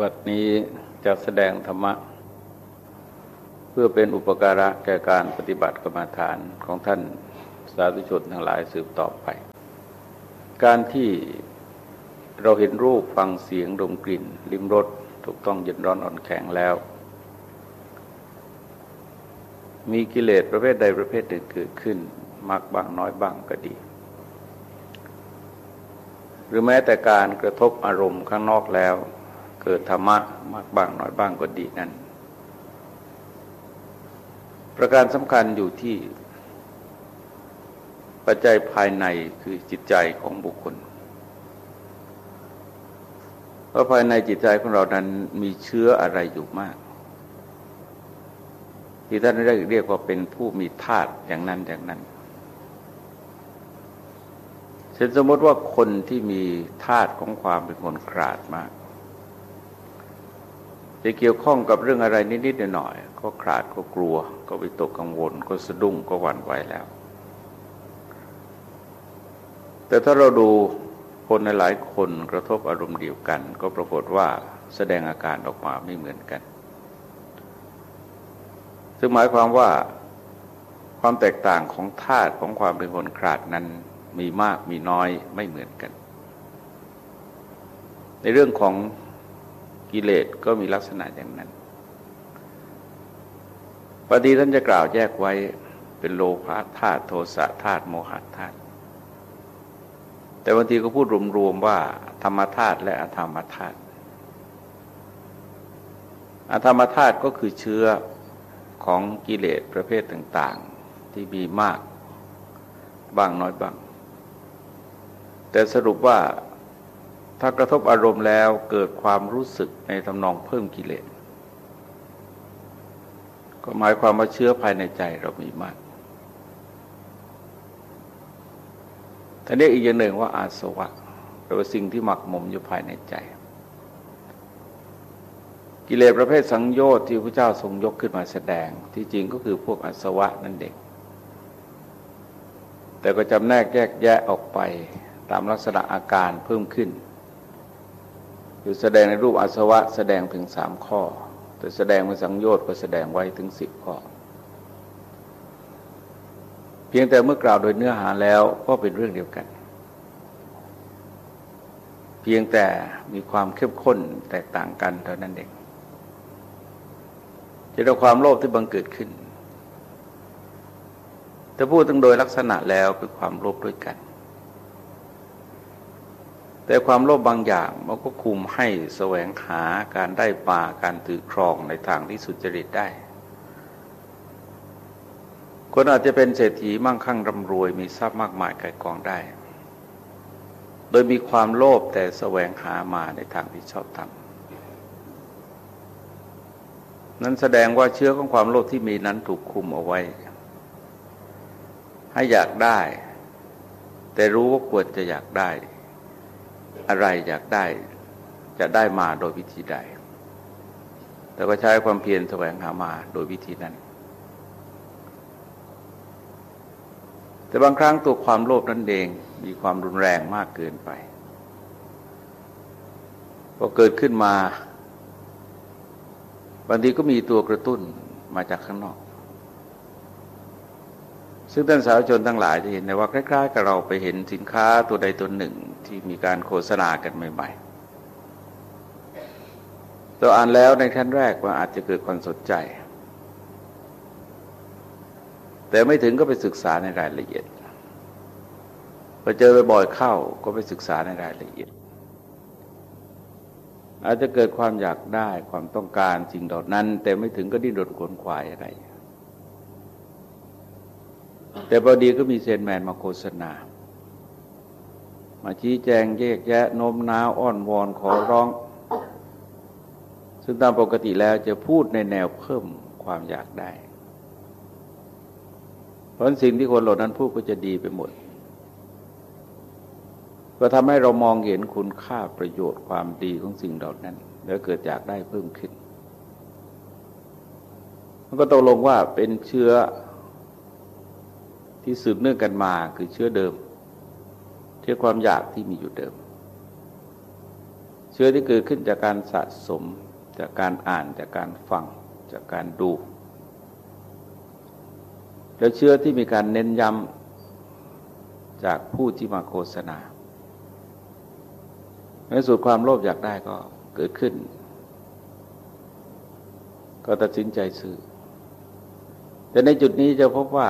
บัดนี้จะแสดงธรรมะ เพื่อเป็นอุปการะแก่การปฏิบัติกรรมฐานของท่านสาธุชนทั้งหลายสืบต่อไป การที่เราเห็นรูปฟังเสียงดมกลิ่น ลิ้มรสถูกต้องเย็นร้อนอ่อนแข็งแล้ว มีกิเลสประเภทใดประเภทหนึ่งเกิดขึ้นมากบ้างน้อยบ้างก็ดี หรือแม้แต่การกระทบอารมณ์ข้างนอกแล้ว เกิดธรรมะมากบ้างน้อยบ้างก็ดีนั้น ประการสำคัญอยู่ที่ปัจจัยภายในคือจิตใจของบุคคลเพราะภายในจิตใจของเรานั้นมีเชื้ออะไรอยู่มาก ที่ท่านได้เรียกว่าเป็นผู้มีธาตุอย่างนั้นอย่างนั้นเช่นสมมติว่าคนที่มีธาตุของความเป็นคนขราดมาก จะเกี่ยวข้องกับเรื่องอะไรนิดๆหน่อยๆก็ขาดก็กลัว ก็วิตกกังวล ก็สะดุ้งก็หวั่นไหวแล้ว แต่ถ้าเราดูคนในหลายคนกระทบอารมณ์เดียวกัน ก็ปรากฏว่าแสดงอาการออกมาไม่เหมือนกัน ซึ่งหมายความว่าความแตกต่างของธาตุของความเป็นคนขาดนั้นมีมากมีน้อยไม่เหมือนกัน ในเรื่องของ กิเลสก็มีลักษณะอย่างนั้นปฏิท่านจะกล่าวแยกไว้เป็นโลภะธาตุโทสะธาตุโมหะธาตุแต่บางทีก็พูดรวมๆว่า ธรรมธาตุและอธรรมธาตุอธรรมธาตุก็คือเชื้อของกิเลสประเภทต่างๆ ที่มีมากบ้างน้อยบ้าง แต่สรุปว่า ถ้ากระทบอารมณ์แล้วเกิดความรู้สึกในทำนองเพิ่มกิเลส ก็หมายความว่าเชื้อภายในใจเรามีมากท่านเรียกอีกอย่างหนึ่งว่าอาสวะแปลว่าสิ่งที่หมักหมมอยู่ภายในใจ กิเลสประเภทสังโยชน์ที่พระเจ้าทรงยกขึ้นมาแสดง ที่จริงก็คือพวกอาสวะนั่นเองแต่ก็จำแนกแยกแยะออกไปตามลักษณะอาการเพิ่มขึ้น คือแสดงในรูปอาสวะแสดงถึงสามข้อ แต่แสดงเป็นสังโยชน์ก็แสดงไว้ถึงสิบข้อ เพียงแต่เมื่อกล่าวโดยเนื้อหาแล้วก็เป็นเรื่องเดียวกัน เพียงแต่มีความเข้มข้นแตกต่างกันเท่านั้นเองจะได้ความโลภที่บังเกิดขึ้นแต่พูดถึงโดยลักษณะแล้วคือความโลภด้วยกัน แต่ความโลภบางอย่างมันก็คุมให้แสวงหาการได้ป่าการถือครองในทางที่สุจริตได้ คนอาจจะเป็นเศรษฐีมั่งคั่งร่ำรวยมีทรัพย์มากมายก่กองได้ โดยมีความโลภแต่แสวงหามาในทางที่ชอบทำนั้นแสดงว่าเชื้อของความโลภที่มีนั้นถูกคุมเอาไว้ ให้อยากได้ แต่รู้ว่าควรจะอยากได้ อะไรอยากได้จะได้มาโดยวิธีใด แต่ก็ใช้ความเพียรแสวงหามาโดยวิธีนั้น แต่บางครั้งตัวความโลภนั่นเองมีความรุนแรงมากเกินไป พอเกิดขึ้นมาบางทีก็มีตัวกระตุ้นมาจากข้างนอก ซึ่งท่านสาวชนทั้งหลายจะเห็นได้ว่าใกล้ๆกับเราไปเห็นสินค้าตัวใดตัวหนึ่งที่มีการโฆษณากันใหม่ๆตัวอ่านแล้วในขั้นแรกว่าอาจจะเกิดความสนใจ แต่ไม่ถึงก็ไปศึกษาในรายละเอียดพอเจอบ่อยเข้าก็ไปศึกษาในรายละเอียด อาจจะเกิดความอยากได้ความต้องการสิ่งเหล่านั้น แต่ไม่ถึงก็ดิ้นรนขวนขวายอะไร แต่พอดีก็มีเซนแมนมาโฆษณา มาชี้แจงแยกแยะโน้มน้าวอ้อนวอนขอร้อง ซึ่งตามปกติแล้วจะพูดในแนวเพิ่มความอยากได้ เพราะสิ่งที่คนเหล่านั้นพูดก็จะดีไปหมด ก็ทำให้เรามองเห็นคุณค่าประโยชน์ความดีของสิ่งเหล่านั้น แล้วเกิดอยากได้เพิ่มขึ้นมันก็ตกลงว่าเป็นเชื้อ ที่สืบเนื่องกันมาคือเชื้อเดิม เชื้อความอยากที่มีอยู่เดิม เชื้อที่เกิดขึ้นจากการสะสมจากการอ่านจากการฟังจากการดู แล้วเชื้อที่มีการเน้นย้ำจากผู้ที่มาโฆษณาในสุดความโลภอยากได้ก็เกิดขึ้น ก็ตัดสินใจซื้อแต่ในจุดนี้จะพบว่า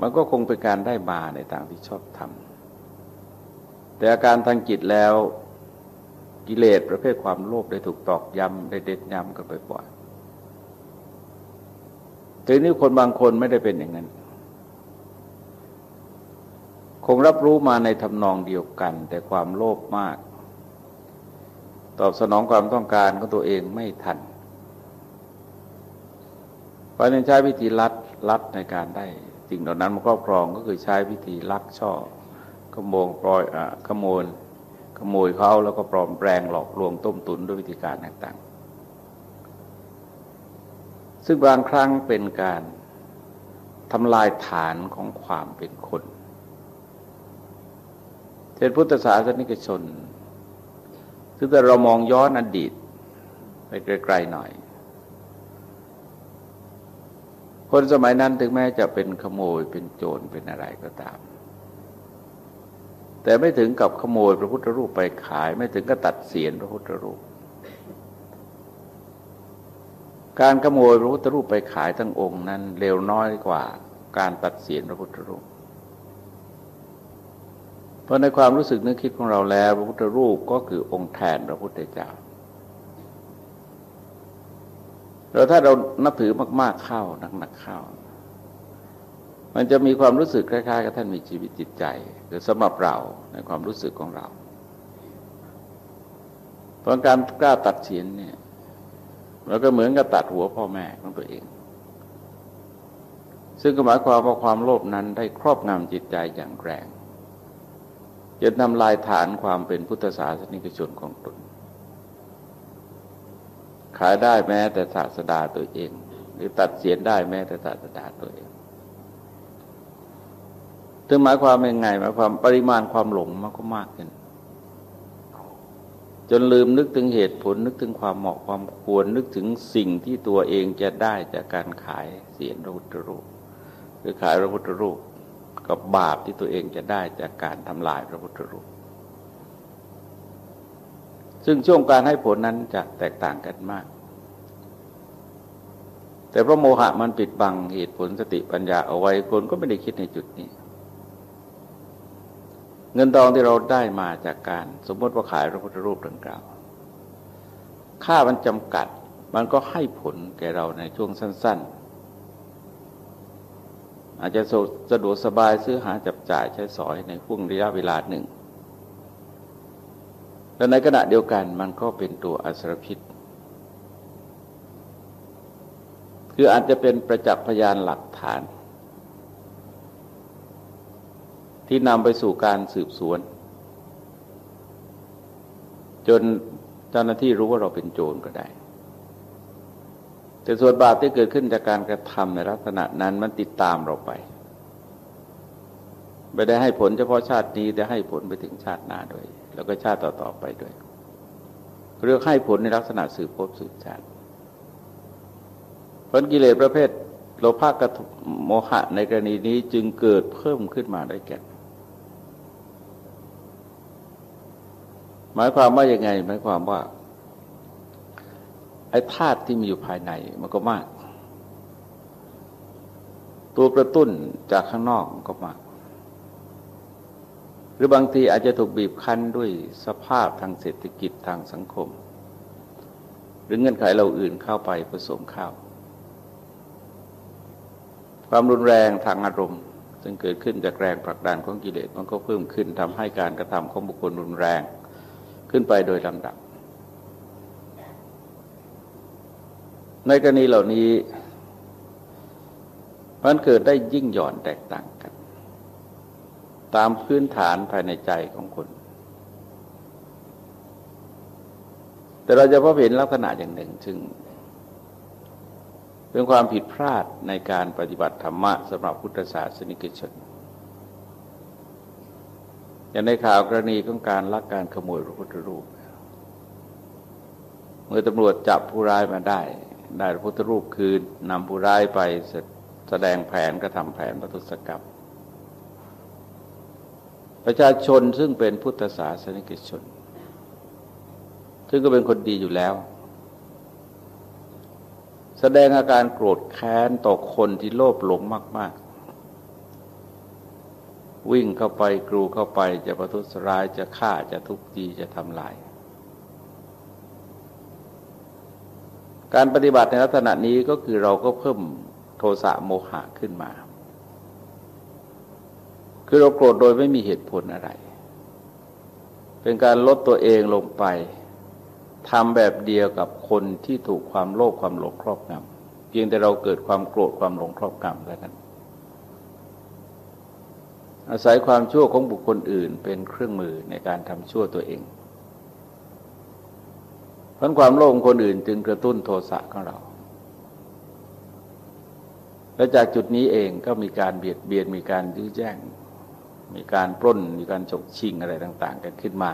มันก็คงเป็นการได้มาในทางที่ชอบทำแต่อาการทางจิตแล้วกิเลสประเภทความโลภได้ถูกตอกย้ำได้เด็ดย้ำกันบ่อยๆแต่นี้คนบางคนไม่ได้เป็นอย่างนั้น คงรับรู้มาในทำนองเดียวกัน แต่ความโลภมาก ตอบสนองความต้องการของตัวเองไม่ทันเพราะนั้นใช้วิธีลัดลัดในการได้ สิ่งเหล่านั้นมาครอบครองก็คือใช้วิธีลักช่อขโมยปล่อยอขโมยขโมยเขาแล้วก็ปลอมแปลงหลอกลวงต้มตุนด้วยวิธีการต่างๆ ซึ่งบางครั้งเป็นการทำลายฐานของความเป็นคนเช่นพุทธศาสนิกชนซึ่งแต่เรามองย้อนอดีตไปไกลๆหน่อย คนสมัยนั้นถึงแม้จะเป็นขโมยเป็นโจรเป็นอะไรก็ตาม แต่ไม่ถึงกับขโมยพระพุทธรูปไปขาย ไม่ถึงกับตัดเสียนพระพุทธรูป การขโมยพระพุทธรูปไปขายทั้งองค์นั้นเร็วน้อยกว่าการตัดเสียนพระพุทธรูป เพราะในความรู้สึกนึกคิดของเราแล้ว พระพุทธรูปก็คือองค์แทนพระพุทธเจ้า แล้วถ้าเรานับถือมาก ๆเข้าหนักๆเข้า มันจะมีความรู้สึกคล้ายๆกับท่านมีชีวิตจิตใจคือสำหรับเราในความรู้สึกของเราเพราะการกล้าตัดเสียนเนี่ยเราก็เหมือนกับตัดหัวพ่อแม่ของตัวเอง ซึ่งหมายความว่าความโลภนั้นได้ครอบงำจิตใจอย่างแรงจนทำลายฐานความเป็นพุทธศาสนิกชนของตน ขายได้แม้แต่ศาสดาตัวเอง หรือตัดเสียนได้แม้แต่ศาสดาตัวเองถึงหมายความยังไงหมายความปริมาณความหลงมันก็มากขึ้นจนลืมนึกถึงเหตุผลนึกถึงความเหมาะความควรนึกถึงสิ่งที่ตัวเองจะได้จากการขายเสียงพระพุทธรูป หรือขายพระพุทธรูป กับบาปที่ตัวเองจะได้จากการทำลายพระพุทธรูป ซึ่งช่วงการให้ผลนั้นจะแตกต่างกันมาก แต่พระโมหะมันปิดบังเหตุผลสติปัญญาเอาไว้คนก็ไม่ได้คิดในจุดนี้ เงินทองที่เราได้มาจากการสมมติว่าขายพระพุทธรูปดังกล่าว ค่ามันจำกัดมันก็ให้ผลแก่เราในช่วงสั้น ๆอาจจะสะดวกสบายซื้อหาจับจ่ายใช้สอยในช่วงระยะเวลาหนึ่ง และในขณะเดียวกันมันก็เป็นตัวอสรพิษ คืออาจจะเป็นประจักษ์พยานหลักฐาน ที่นำไปสู่การสืบสวน จนเจ้าหน้าที่รู้ว่าเราเป็นโจรก็ได้ แต่ส่วนบาปที่เกิดขึ้นจากการกระทำในลักษณะนั้นมันติดตามเราไปไม่ได้ให้ผลเฉพาะชาตินี้แต่ให้ผลไปถึงชาติหน้าด้วย แล้วก็ชาติต่อๆไปด้วย เรื่องให้ผลในลักษณะสืบพบสืบชาติผลกิเลสประเภทโลภะกับโมหะในกรณีนี้จึงเกิดเพิ่มขึ้นมาได้แก่ หมายความว่ายังไง หมายความว่า ไอ้ธาตุที่มีอยู่ภายในมันก็มาก ตัวกระตุ้นจากข้างนอกมันก็มาก หรือบางทีอาจจะถูกบีบคั้นด้วยสภาพทางเศรษฐกิจทางสังคม หรือเงื่อนไขเราอื่นเข้าไปผสมเข้า ความรุนแรงทางอารมณ์ ซึ่งเกิดขึ้นจากแรงผลักดันของกิเลสมันก็เพิ่มขึ้นทำให้การกระทำของบุคคลรุนแรงขึ้นไปโดยลำดับ ในกรณีเหล่านี้มันเกิดได้ยิ่งหย่อนแตกต่าง ตามพื้นฐานภายในใจของคน แต่เราจะพบเห็นลักษณะอย่างหนึ่งซึ่งเป็นความผิดพลาดในการปฏิบัติธรรมะสำหรับพุทธศาสนิกชน อย่างในข่าวกรณีของการลักการขโมยพระพุทธรูป เมื่อตำรวจจับผู้ร้ายมาได้ ได้พระพุทธรูปคืนนำผู้ร้ายไปแสดงแผนกระทำแผนประทุษกรรม ประชาชนซึ่งเป็นพุทธศาสนิกชน ซึ่งก็เป็นคนดีอยู่แล้ว แสดงอาการโกรธแค้นต่อคนที่โลภหลงมาก ๆ วิ่งเข้าไปกรูเข้าไปจะประทุษร้ายจะฆ่าจะทุบตีจะทำลาย การปฏิบัติในลักษณะนี้ก็คือเราก็เพิ่มโทสะโมหะขึ้นมา คือเราโกรธโดยไม่มีเหตุผลอะไร เป็นการลดตัวเองลงไปทำแบบเดียวกับคนที่ถูกความโลภความหลงครอบงำเพียงแต่เราเกิดความโกรธความหลงครอบงำแล้วนั้น อาศัยความชั่วของบุคคลอื่นเป็นเครื่องมือในการทำชั่วตัวเองเพราะความโลภคนอื่นจึงกระตุ้นโทสะของเรา และจากจุดนี้เองก็มีการเบียดเบียนมีการยื้อแย่ง มีการปล้น มีการฉกชิงอะไรต่าง ๆ กันขึ้นมา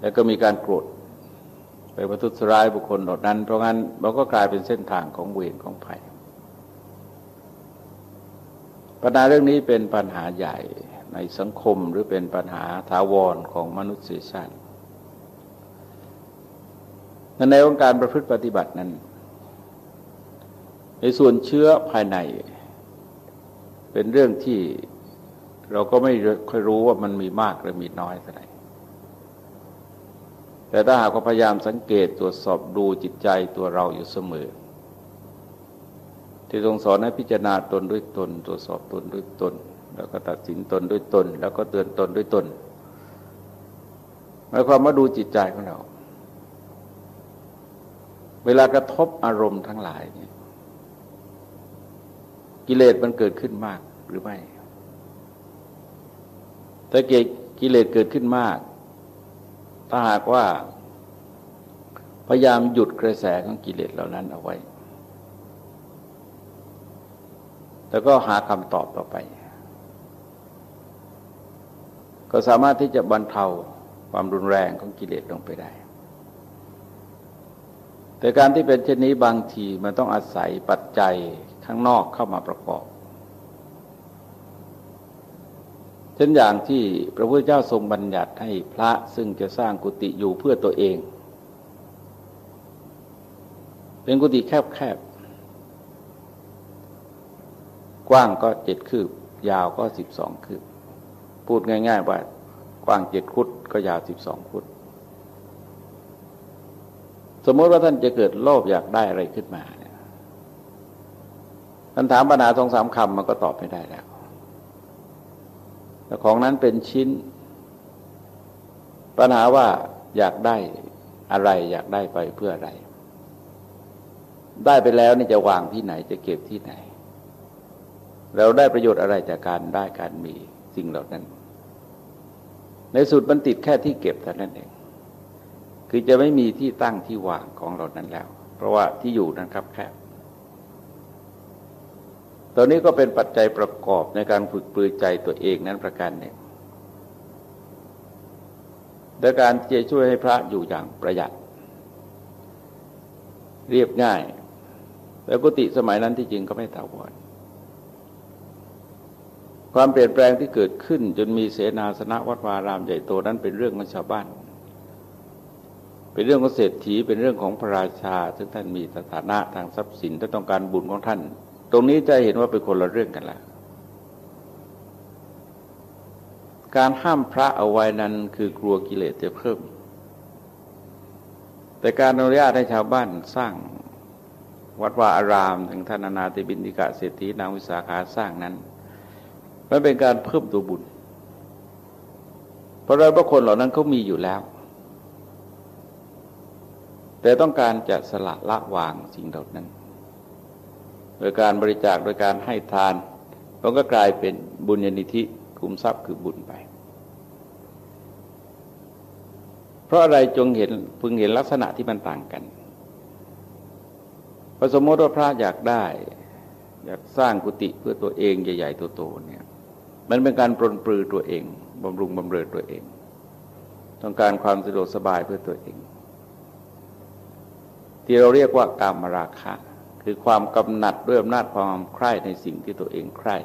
แล้วก็มีการโกรธไปประทุษร้ายบุคคลเหล่านั้น เพราะงั้นเราก็กลายเป็นเส้นทางของเวรของภัยปัญหาเรื่องนี้เป็นปัญหาใหญ่ในสังคมหรือเป็นปัญหาถาวรของมนุษยชาติในองค์การประพฤติปฏิบัตินั้น ในส่วนเชื้อภายใน เป็นเรื่องที่ เราก็ไม่ค่อยรู้ว่ามันมีมากหรือมีน้อยเท่าไหร่แต่ถ้าหากพยายามสังเกตตรวจสอบดูจิตใจตัวเราอยู่เสมอ ที่ทรงสอนให้พิจารณาตนด้วยตน ตรวจสอบตนด้วยตน แล้วก็ตัดสินตนด้วยตน แล้วก็เตือนตนด้วยตนหมายความว่าดูจิตใจของเรา เวลากระทบอารมณ์ทั้งหลายเนี่ยกิเลสมันเกิดขึ้นมากหรือไม่ ถ้าเกิดกิเลสเกิดขึ้นมาก ถ้าหากว่าพยายามหยุดกระแสของกิเลสเหล่านั้นเอาไว้ แล้วก็หาคำตอบต่อไป ก็สามารถที่จะบรรเทาความรุนแรงของกิเลสลงไปได้ แต่การที่เป็นเช่นนี้บางทีมันต้องอาศัยปัจจัยข้างนอกเข้ามาประกอบ เช่นอย่างที่พระพุทธเจ้าทรงบัญญัติให้พระซึ่งจะสร้างกุฏิอยู่เพื่อตัวเอง เป็นกุฏิแคบๆ กว้างก็เจ็ดคืบ ยาวก็สิบสองคืบ พูดง่าย ๆ ว่ากว้างเจ็ดฟุตก็ยาวสิบสองฟุต สมมติว่าท่านจะเกิดโลภอยากได้อะไรขึ้นมาเนี่ยท่านถามปัญหาสองสามคำมันก็ตอบไม่ได้แล้ว แต่ของนั้นเป็นชิ้น ปัญหาว่าอยากได้อะไรอยากได้ไปเพื่ออะไร ได้ไปแล้วนี่จะวางที่ไหนจะเก็บที่ไหน เราได้ประโยชน์อะไรจากการได้การมีสิ่งเหล่านั้น ในสุดมันติดแค่ที่เก็บเท่านั้นเองคือจะไม่มีที่ตั้งที่วางของเรานั้นแล้ว เพราะว่าที่อยู่นั้นครับแคบ ตอนนี้ก็เป็นปัจจัยประกอบในการฝึกปลือใจตัวเองนั้นประการหนึ่งโดยการที่จะช่วยให้พระอยู่อย่างประหยัด เรียบง่าย แล้วกุฏิสมัยนั้นที่จริงก็ไม่ถาวรความเปลี่ยนแปลงที่เกิดขึ้น จนมีเสนาสนะวัดวารามใหญ่โตนั้นเป็นเรื่องของชาวบ้าน เป็นเรื่องของเศรษฐีเป็นเรื่องของพระราชา ซึ่งท่านมีสถานะทางทรัพย์สินท่าต้องการบุญของท่าน ตรงนี้จะเห็นว่าเป็นคนละเรื่องกันละการห้ามพระเอาไว้นั้นคือกลัวกิเลสจะเพิ่ม แต่การอนุญาตให้ชาวบ้านสร้างวัดวาอารามถึงท่านนาติบินิกะเศรษฐีนางวิสาขาสร้างนั้นมันเป็นการเพิ่มตัวบุญ เพราะเราพระคนเหล่านั้นเขามีอยู่แล้ว แต่ต้องการจะสละละวางสิ่งเหล่านั้น โดยการบริจาคโดยการให้ทานมันก็กลายเป็นบุญญาณิธิคุมทรัพย์คือบุญไป เพราะอะไรจงเห็นพึงเห็นลักษณะที่มันต่างกันพอสมมติว่าพระอยากได้ อยากสร้างกุฏิเพื่อตัวเองใหญ่ๆโตๆเนี่ย มันเป็นการปรนปลือตัวเองบำรุงบำเรอตัวเอง ต้องการความสะดวกสบายเพื่อตัวเอง ที่เราเรียกว่ากามราคะ คือความกำหนัดด้วยอำนาจความใคร่ในสิ่งที่ตัวเองใคร่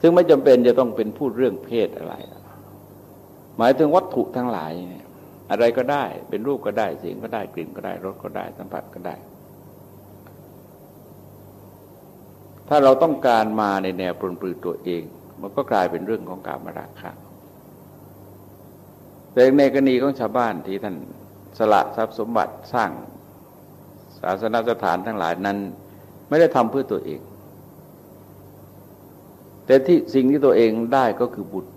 ซึ่งไม่จำเป็นจะต้องเป็นพูดเรื่องเพศอะไร หมายถึงวัตถุทั้งหลายเนี่ยอะไรก็ได้ เป็นรูปก็ได้ เสียงก็ได้ กลิ่นก็ได้ รสก็ได้ สัมผัสก็ได้ ถ้าเราต้องการมาในแนวปรนปลือตัวเอง มันก็กลายเป็นเรื่องของการมาราคะแต่ในกรณีของชาวบ้านที่ท่านสละทรัพย์สมบัติสร้าง ศาสนสถานทั้งหลายนั้น ไม่ได้ทำเพื่อตัวเอง แต่ที่สิ่งที่ตัวเองได้ก็คือบุตร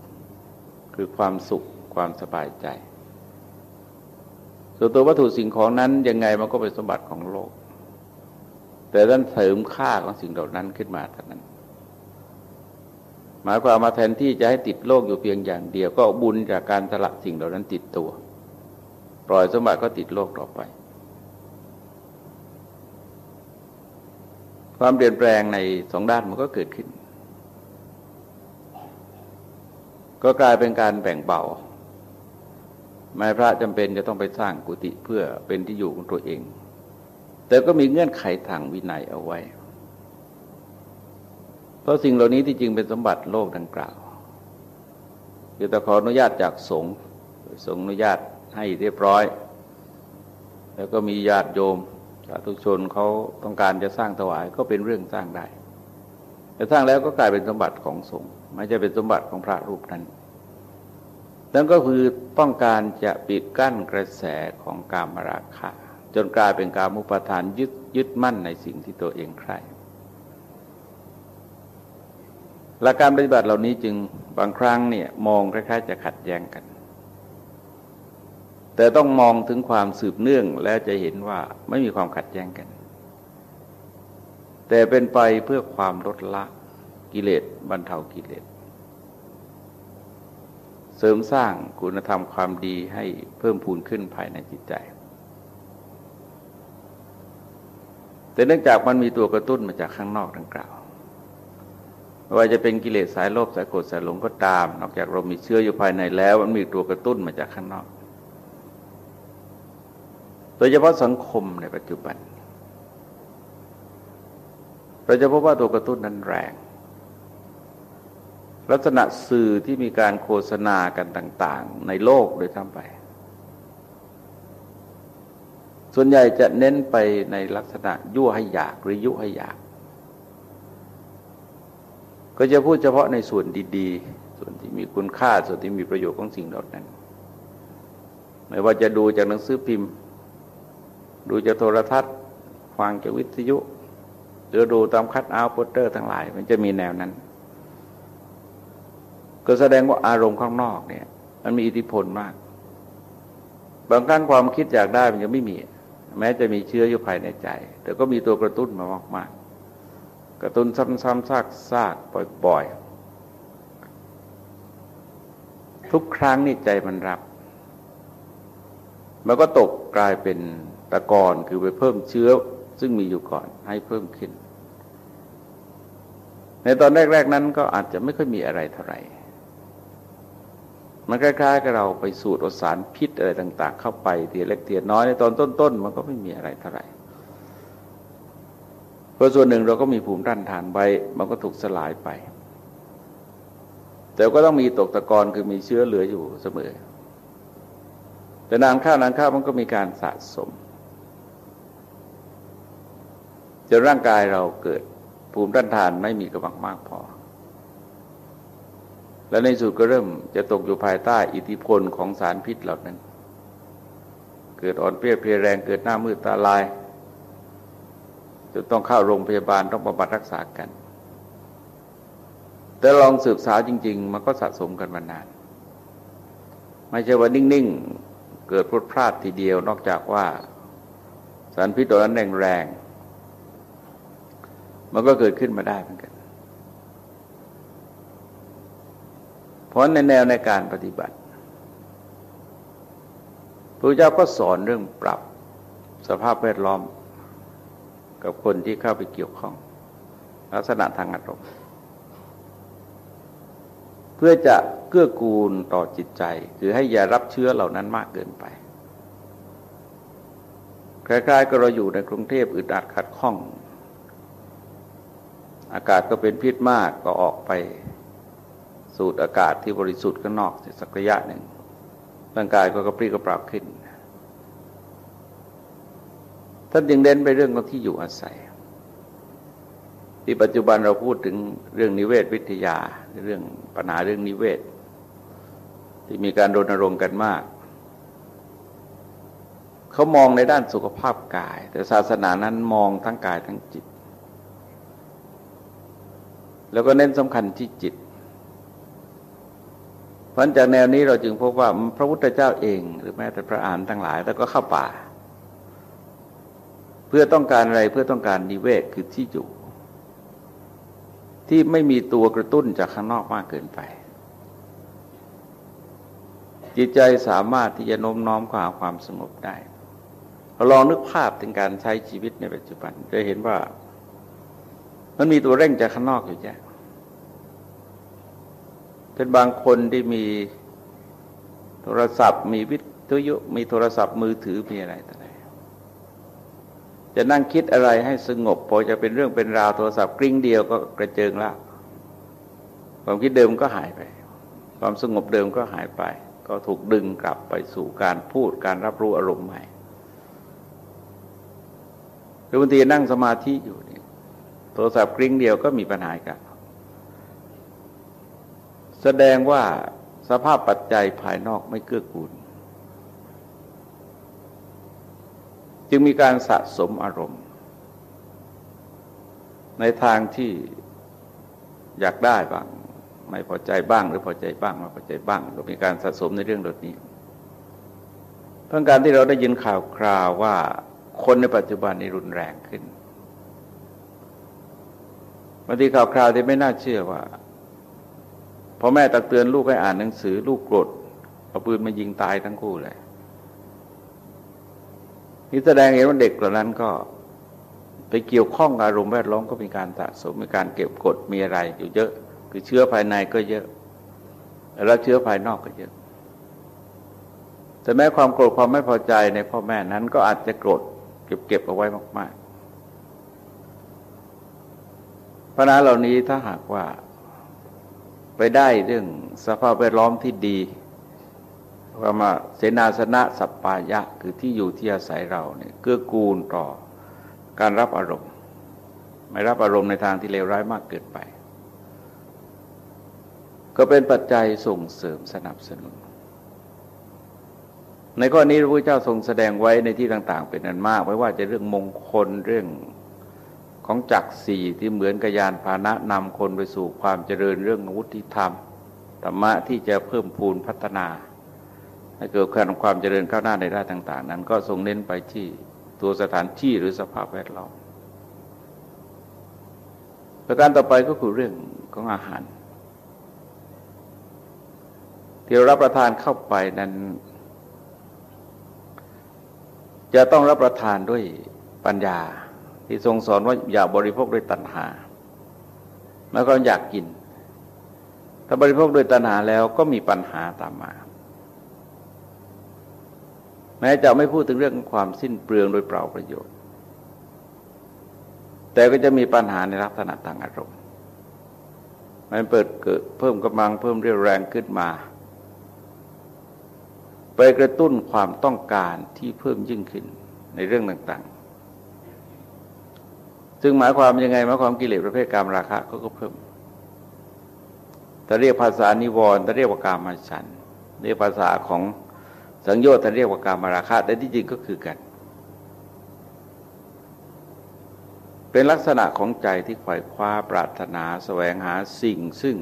คือความสุขความสบายใจ ส่วนตัววัตถุสิ่งของนั้นยังไงมันก็เป็นสมบัติของโลก แต่ท่านเสริมค่าของสิ่งเหล่านั้นขึ้นมาเท่านั้นหมายความมาแทนที่จะให้ติดโลกอยู่เพียงอย่างเดียว ก็บุญจากการสละสิ่งเหล่านั้นติดตัว ปล่อยสมบัติก็ติดโลกต่อไป ความเปลี่ยนแปลงในสองด้านมันก็เกิดขึ้น ก็กลายเป็นการแบ่งเบาแม้พระจำเป็นจะต้องไปสร้างกุฏิเพื่อเป็นที่อยู่ของตัวเอง แต่ก็มีเงื่อนไขทางวินัยเอาไว้ เพราะสิ่งเหล่านี้ที่จริงเป็นสมบัติโลกดังกล่าวคือแต่ขออนุญาตจากสงฆ์สงฆ์อนุญาตให้เรียบร้อย แล้วก็มีญาติโยม สาธุชนเขาต้องการจะสร้างถวายก็เป็นเรื่องสร้างได้ แต่สร้างแล้วก็กลายเป็นสมบัติของสงฆ์ไม่ใช่เป็นสมบัติของพระรูปนั้นนั่นก็คือต้องการจะปิดกั้นกระแสของกามราคะ จนกลายเป็นการมุปทานยึดยึดมั่นในสิ่งที่ตัวเองใคร่หลักการปฏิบัติเหล่านี้จึงบางครั้งเนี่ยมองคล้ายๆ จะขัดแย้งกัน แต่ต้องมองถึงความสืบเนื่องแล้วจะเห็นว่าไม่มีความขัดแย้งกัน แต่เป็นไปเพื่อความลดละกิเลสบรรเทากิเลส เสริมสร้างคุณธรรมความดีให้เพิ่มพูนขึ้นภายในจิตใจ แต่เนื่องจากมันมีตัวกระตุ้นมาจากข้างนอกดังกล่าวว่าจะเป็นกิเลสสายโลภสายโกรธสายหลงก็ตาม นอกจากเรามีเชื้ออยู่ภายในแล้ว มันมีตัวกระตุ้นมาจากข้างนอก โดยเฉพาะสังคมในปัจจุบัน เราจะพบว่าตัวกระตุ้นนั้นแรง ลักษณะสื่อที่มีการโฆษณากันต่าง ๆ ในโลกโดยทั้งไป ส่วนใหญ่จะเน้นไปในลักษณะยั่วให้อยากหรือยุให้อยาก ก็จะพูดเฉพาะในส่วนดีๆ ส่วนที่มีคุณค่าส่วนที่มีประโยชน์ของสิ่งเหล่านั้น ไม่ว่าจะดูจากหนังสือพิมพ์ ดูจากโทรทัศน์ฟังจากวิทยุหรือดูตามคัดเอาโปสเตอร์ทั้งหลาย มันจะมีแนวนั้น ก็แสดงว่าอารมณ์ข้างนอกเนี่ย มันมีอิทธิพลมาก บางครั้งความคิดอยากได้มันยังไม่มี แม้จะมีเชื้ออยู่ภายในใจ แต่ก็มีตัวกระตุ้นมามากๆ กระตุ้นซ้ำๆซากๆบ่อยๆ ทุกครั้งนี่ใจมันรับ มันก็ตกกลายเป็น ตะกอนคือไปเพิ่มเชื้อซึ่งมีอยู่ก่อนให้เพิ่มขึ้น ในตอนแรก ๆ นั้นก็อาจจะไม่ค่อยมีอะไรเท่าไหร่ มันคล้ายๆกับเราไปสูดอสารพิษอะไรต่าง ๆ เข้าไปเทียเล็กเทียน้อยในตอนต้นๆมันก็ไม่มีอะไรเท่าไหร่เพราะส่วนหนึ่งเราก็มีภูมิต้านทานไปมันก็ถูกสลายไป แต่ก็ต้องมีตกตะกอนคือมีเชื้อเหลืออยู่เสมอ แต่นานข้าวนานข้าวมันก็มีการสะสม จนร่างกายเราเกิดภูมิต้านทานไม่มีกำลังมากพอ และในสุดก็เริ่มจะตกอยู่ภายใต้อิทธิพลของสารพิษเหล่านั้น เกิดอ่อนเปรี้ยเพลียแรงเกิดหน้ามืดตาลายจะต้องเข้าโรงพยาบาลต้องบำบัดรักษากัน แต่ลองศึกษาวจริง ๆ มันก็สะสมกันมานาน ไม่ใช่ว่านิ่ง ๆ เกิดพลดพลาดทีเดียวนอกจากว่าสารพิษตัวนั้นแรง มันก็เกิดขึ้นมาได้เหมือนกันเพราะในแนวในการปฏิบัติพระเจ้าก็สอนเรื่องปรับสภาพแวดล้อม กับคนที่เข้าไปเกี่ยวข้อง ลักษณะทางอารมณ์เพื่อจะเกื้อกูลต่อจิตใจ คือให้อย่ารับเชื้อเหล่านั้นมากเกินไปคล้ายๆก็เราอยู่ในกรุงเทพอึดอัดขัดข้อง อากาศก็เป็นพิษมากก็ออกไปสูดอากาศที่บริสุทธิ์ข้างนอกสักระยะหนึ่งร่างกายก็กระปรี้กระเปร่าขึ้นท่านยังเน้นไปเรื่องของที่อยู่อาศัย ที่ปัจจุบันเราพูดถึงเรื่องนิเวศวิทยาเรื่องปัญหาเรื่องนิเวศ ที่มีการรณรงค์กันมาก เขามองในด้านสุขภาพกาย แต่ศาสนานั้นมองทั้งกายทั้งจิต แล้วก็เน้นสำคัญที่จิตเพราะจากแนวนี้เราจึงพบว่าพระพุทธเจ้าเอง หรือแม้แต่พระอานทั้งหลายแล้วก็เข้าป่า เพื่อต้องการอะไรเพื่อต้องการนิเวศคือที่อยู่ ที่ไม่มีตัวกระตุ้นจากข้างนอกมากเกินไป จิตใจสามารถที่จะโน้มน้อมความความสงบได้ลองนึกภาพถึงการใช้ชีวิตในปัจจุบัน จะเห็นว่า มันมีตัวเร่งจากข้างนอกอยู่แยะเป็นบางคนที่มีโทรศัพท์ มีวิทยุมีโทรศัพท์มือถือมีอะไรต่ออะไรจะนั่งคิดอะไรให้สงบพอจะเป็นเรื่องเป็นราวโทรศัพท์กริ้งเดียวก็กระเจิงละความคิดเดิมก็หายไป ความสงบเดิมก็หายไป ก็ถูกดึงกลับไปสู่การพูดการรับรู้อารมณ์ใหม่หรือบางทีนั่งสมาธิอยู่นี่โทรศัพท์กริ้งเดียวก็มีปัญหากัน แสดงว่าสภาพปัจจัยภายนอกไม่เกื้อกูล จึงมีการสะสมอารมณ์ ในทางที่อยากได้บ้าง ไม่พอใจบ้างหรือพอใจบ้างไม่พอใจบ้างก็มีการสะสมในเรื่องดนี้เพื่อการที่เราได้ยินข่าวคราวว่าคนในปัจจุบันนี้รุนแรงขึ้น บางทีข่าวคราวที่ไม่น่าเชื่อว่าพอแม่ตักเตือนลูกให้อ่านหนังสือ ลูกโกรธเอาปืนมายิงตายทั้งคู่เลยนี่แสดงเห็นว่าเด็กเหล่านั้นก็ไปเกี่ยวข้องอารมณ์แวดล้อมก็มีการสะสมมีการเก็บกดมีอะไรอยู่เยอะ คือเชื้อภายในก็เยอะ แล้วเชื้อภายนอกก็เยอะ แต่แม้ความโกรธความไม่พอใจในพ่อแม่นั้นก็อาจจะโกรธเก็บเก็บเอาไว้มาก ๆ ปัญหาเหล่านี้ถ้าหากว่าไปได้เรื่องสภาพแวดล้อมที่ดีว่ามาเสนาสนะสัปปายะคือที่อยู่ที่อาศัยเราเนี่ยเกื้อกูลต่อการรับอารมณ์ ไม่รับอารมณ์ในทางที่เลวร้ายมากเกินไป ก็เป็นปัจจัยส่งเสริมสนับสนุน ในข้อนี้พระพุทธเจ้าทรงแสดงไว้ในที่ต่าง ๆ เป็นอันมาก ไม่ว่าจะเรื่องมงคลเรื่อง ของจักสี่ที่เหมือนกับยานพาหนะนำคนไปสู่ความเจริญเรื่องวุฒิธรรมธรรมะที่จะเพิ่มพูนพัฒนา ให้เกิดการความเจริญก้าวหน้าในด้านต่าง ๆ นั้นก็ทรงเน้นไปที่ตัวสถานที่หรือสภาพแวดล้อมประการต่อไปก็คือเรื่องของอาหารที่เรารับประทานเข้าไปนั้น จะต้องรับประทานด้วยปัญญา ที่ทรงสอนว่าอย่าบริโภคด้วยตัณหาแม้ก็อยากกิน ถ้าบริโภคด้วยตัณหาแล้วก็มีปัญหาตามมา แม้จะไม่พูดถึงเรื่องความสิ้นเปลืองโดยเปล่าประโยชน์ แต่ก็จะมีปัญหาในลักษณะทางอารมณ์ มันเปิดเกิดเพิ่มกำลังเพิ่มเรียวแรงขึ้นมา ไปกระตุ้นความต้องการที่เพิ่มยิ่งขึ้นในเรื่องต่างๆ ซึ่งหมายความยังไงหมายความกิเลสประเภทกามราคะก็ก็เพิ่มถ้าเรียกภาษานิวรณ์ถ้าเรียกว่ากามฉันเรียกภาษาของสังโยชน์ถ้าเรียกว่ากามราคะแต่ที่จริงก็คือกัน เป็นลักษณะของใจที่ไขว่คว้าปรารถนาแสวงหาสิ่งซึ่ง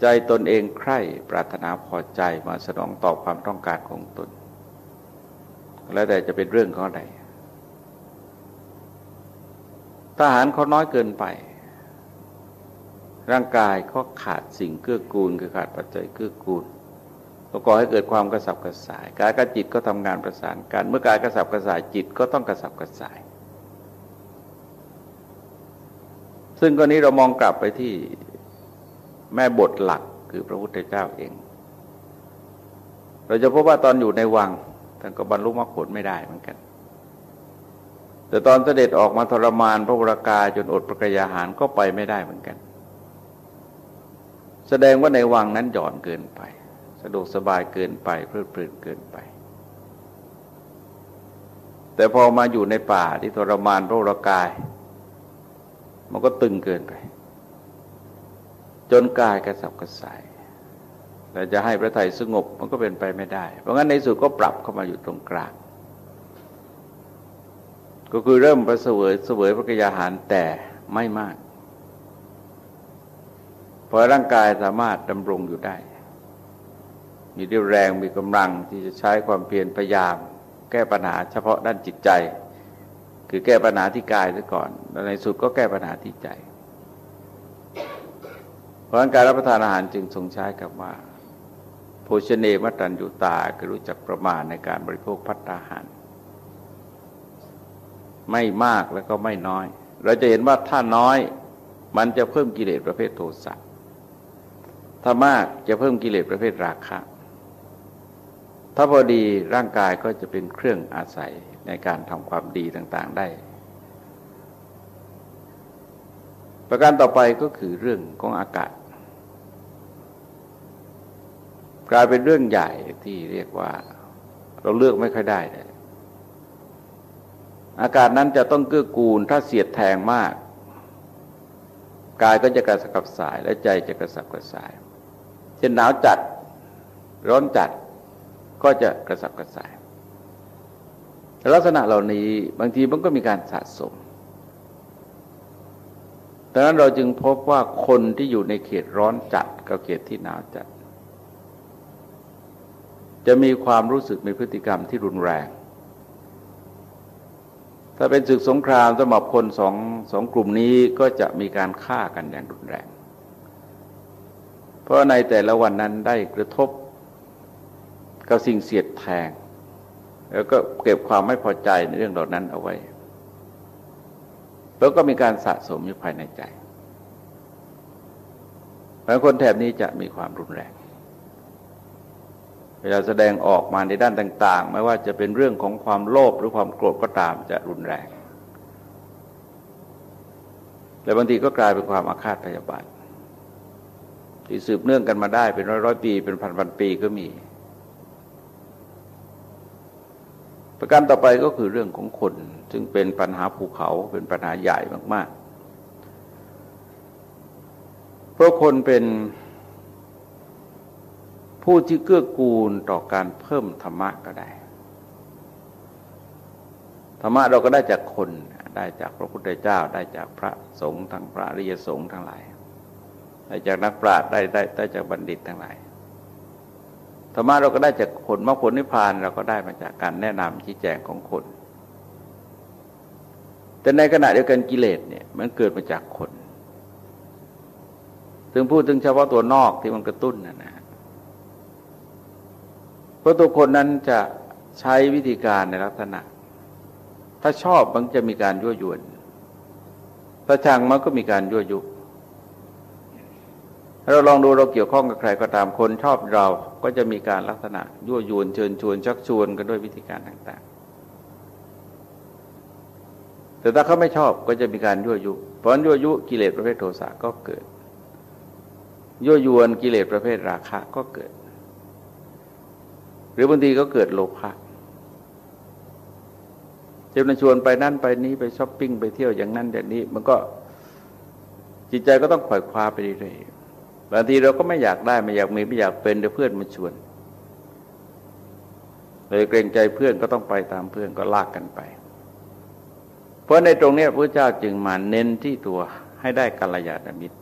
ใจตนเองใคร่ปรารถนาพอใจมาสนองตอบความต้องการของตน แล้วแต่จะเป็นเรื่องของอะไร ทหารเขาน้อยเกินไป ร่างกายก็ขาดสิ่งเกื้อกูลคือขาดปัจจัยเกื้อกูลก็ก่อให้เกิดความกระสับกระส่ายกายกับจิตก็ทำงานประสานกัน เมื่อกายกระสับกระส่ายจิตก็ต้องกระสับกระส่าย ซึ่งกรณีเรามองกลับไปที่แม่บทหลักคือพระพุทธเจ้าเอง เราจะพบว่าตอนอยู่ในวังท่านก็บรรลุมรรคผลไม่ได้เหมือนกัน แต่ตอนเสด็จออกมาทรมานพระวรากาจนอดประกยาหารก็ไปไม่ได้เหมือนกัน แสดงว่าในวังนั้นหย่อนเกินไป สะดวกสบายเกินไปเพลิดเพลินเกินไป แต่พอมาอยู่ในป่าที่ทรมานพระวรากาย มันก็ตึงเกินไป จนกายกระสับกระส่ายแต่จะให้พระไทยสงบมันก็เป็นไปไม่ได้ เพราะงั้นในสุดก็ปรับเข้ามาอยู่ตรงกลาง ก็คือเริ่มประเสวยเสวยพระกยาหารแต่ไม่มากพอร่างกายสามารถดำรงอยู่ได้ มีเรี่ยวแรงมีกำลังที่จะใช้ความเพียรพยายาม แก้ปัญหาเฉพาะด้านจิตใจ คือแก้ปัญหาที่กายซะก่อนแล้วในสุดก็แก้ปัญหาที่ใจ เพราะการรับประทานอาหารจึงทรงใช้กับว่า โภชเนมัตัญญูตาคือรู้จักประมาณในการบริโภคพัตตาหาร ไม่มากแล้วก็ไม่น้อย เราจะเห็นว่าถ้าน้อย มันจะเพิ่มกิเลสประเภทโทสะถ้ามากจะเพิ่มกิเลสประเภทราคะ ถ้าพอดีร่างกายก็จะเป็นเครื่องอาศัยในการทำความดีต่างๆได้ ประการต่อไปก็คือเรื่องของอากาศ กลายเป็นเรื่องใหญ่ที่เรียกว่า เราเลือกไม่ค่อยได้เลย อากาศนั้นจะต้องเกื้อกูลถ้าเสียดแทงมาก กายก็จะกระสับกระส่ายและใจจะกระสับกระส่ายเช่นหนาวจัด ร้อนจัดก็จะกระสับกระส่ายลักษณะเหล่านี้บางทีมันก็มีการสะสมดังนั้นเราจึงพบว่าคนที่อยู่ในเขตร้อนจัดกับเขตที่หนาวจัด จะมีความรู้สึกมีพฤติกรรมที่รุนแรง ถ้าเป็นศึกสงครามสำหรับคนสองสองกลุ่มนี้ก็จะมีการฆ่ากันอย่างรุนแรง เพราะในแต่ละวันนั้นได้กระทบกับสิ่งเสียดแทง แล้วก็เก็บความไม่พอใจในเรื่องเหล่านั้นเอาไว้ แล้วก็มีการสะสมอยู่ภายในใจเพราะคนแถบนี้จะมีความรุนแรง เวลาแสดงออกมาในด้านต่าง ๆ ไม่ว่าจะเป็นเรื่องของความโลภหรือความโกรธก็ตามจะรุนแรง และบางทีก็กลายเป็นความอาฆาตพยาบาทที่สืบเนื่องกันมาได้เป็นร้อยร้อยปี เป็นพันพันปีก็มี ประการต่อไปก็คือเรื่องของคน ซึ่งเป็นปัญหาภูเขาเป็นปัญหาใหญ่มาก ๆ เพราะคนเป็น ผู้ที่เกื้อกูลต่อการเพิ่มธรรมะก็ได้ ธรรมะเราก็ได้จากคน ได้จากพระพุทธเจ้า ได้จากพระสงฆ์ทั้งพระริยสงฆ์ทั้งหลาย ได้จากนักปราชญ์ได้ได้ได้จากบัณฑิตทั้งหลาย ธรรมะเราก็ได้จากคนมรรคผลนิพพานเราก็ได้มาจากการแนะนำชี้แจงของคน แต่ในขณะเดียวกันกิเลสเนี่ยมันเกิดมาจากคน ถึงพูดถึงเฉพาะตัวนอกที่มันกระตุ้นนะนะ เพราะตัวคนนั้นจะใช้วิธีการในลักษณะ ถ้าชอบมันจะมีการยั่วยวนถ้าชังมันก็มีการยั่วยุเราลองดูเราเกี่ยวข้องกับใครก็ตามคนชอบเราก็จะมีการลักษณะยั่วยวนเชิญชวนชักชวนกันด้วยวิธีการต่างๆ แต่ถ้าเขาไม่ชอบก็จะมีการยั่วยุเพราะยั่วยุกิเลสประเภทโทสะก็เกิดยั่วยวนกิเลสประเภทราคะก็เกิด หรือบางทีก็เกิดโลภะเจะมาชวนไปนั่นไปนี้ไปช้อปปิ้งไปเที่ยวอย่างนั้นอย่างนี้ มันก็จิตใจก็ต้องขวายคว้าไปเรื่อยๆบางทีเราก็ไม่อยากได้ไม่อยากมีไม่อยากเป็นแต่เพื่อนมาชวนเลยเกรงใจเพื่อนก็ต้องไปตามเพื่อนก็ลากกันไป เพราะในตรงนี้พระเจ้าจึงมาเน้นที่ตัวให้ได้กัลยาณมิตร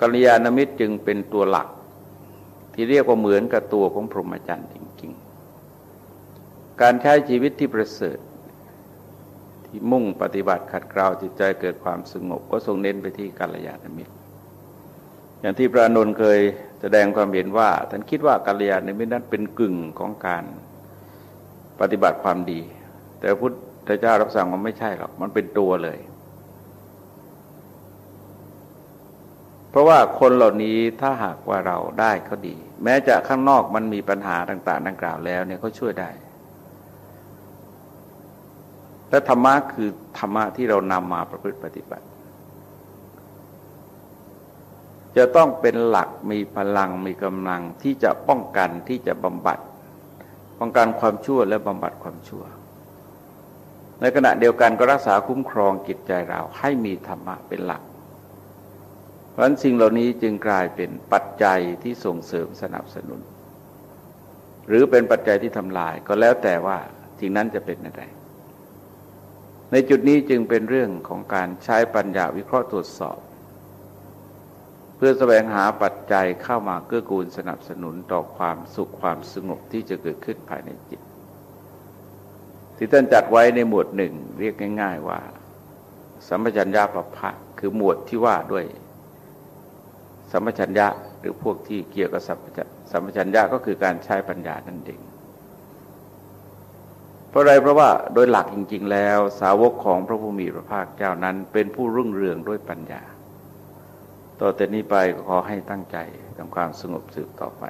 กัลยาณมิตรจึงเป็นตัวหลัก ที่เรียกว่าเหมือนกับตัวของพรหมจรรย์จริง ๆ การใช้ชีวิตที่ประเสริฐ ที่มุ่งปฏิบัติขัดเกลาจิตใจเกิดความสงบก็ทรงเน้นไปที่กัลยาณมิตร อย่างที่พระนนท์เคยแสดงความเห็นว่าท่านคิดว่ากัลยาณมิตรนั้นเป็นกึ่งของการปฏิบัติความดี แต่พุทธเจ้ารับสั่งว่าไม่ใช่หรอกมันเป็นตัวเลย เพราะว่าคนเหล่านี้ถ้าหากว่าเราได้เขาดี แม้จะข้างนอกมันมีปัญหาต่าง ๆ ดังกล่าวแล้วเนี่ยเขาช่วยได้ และธรรมะคือธรรมะที่เรานำมาประพฤติปฏิบัติ จะต้องเป็นหลักมีพลังมีกำลังที่จะป้องกันที่จะบำบัด ป้องกันความชั่วและบำบัดความชั่ว ในขณะเดียวกันก็รักษาคุ้มครองจิตใจเราให้มีธรรมะเป็นหลัก เพราะฉะนั้นสิ่งเหล่านี้จึงกลายเป็นปัจจัยที่ส่งเสริมสนับสนุน หรือเป็นปัจจัยที่ทำลายก็แล้วแต่ว่าสิ่งนั้นจะเป็นอะไรในจุดนี้จึงเป็นเรื่องของการใช้ปัญญาวิเคราะห์ตรวจสอบ เพื่อแสวงหาปัจจัยเข้ามาเกื้อกูลสนับสนุนต่อความสุขความสงบที่จะเกิดขึ้นภายในจิต ที่ท่านจัดไว้ในหมวดหนึ่งเรียกง่าย ๆว่า สัมปชัญญะประภะคือหมวดที่ว่าด้วย สัมปชัญญะหรือพวกที่เกี่ยวกับสัมปชัญญะก็คือการใช้ปัญญานั่นเอง เพราะอะไรเพราะว่าโดยหลักจริง ๆ แล้ว สาวกของพระผู้มีพระภาคเจ้านั้น เป็นผู้รุ่งเรืองด้วยปัญญา ต่อแต่นี้ไปขอให้ตั้งใจทำความสงบสืบต่อไป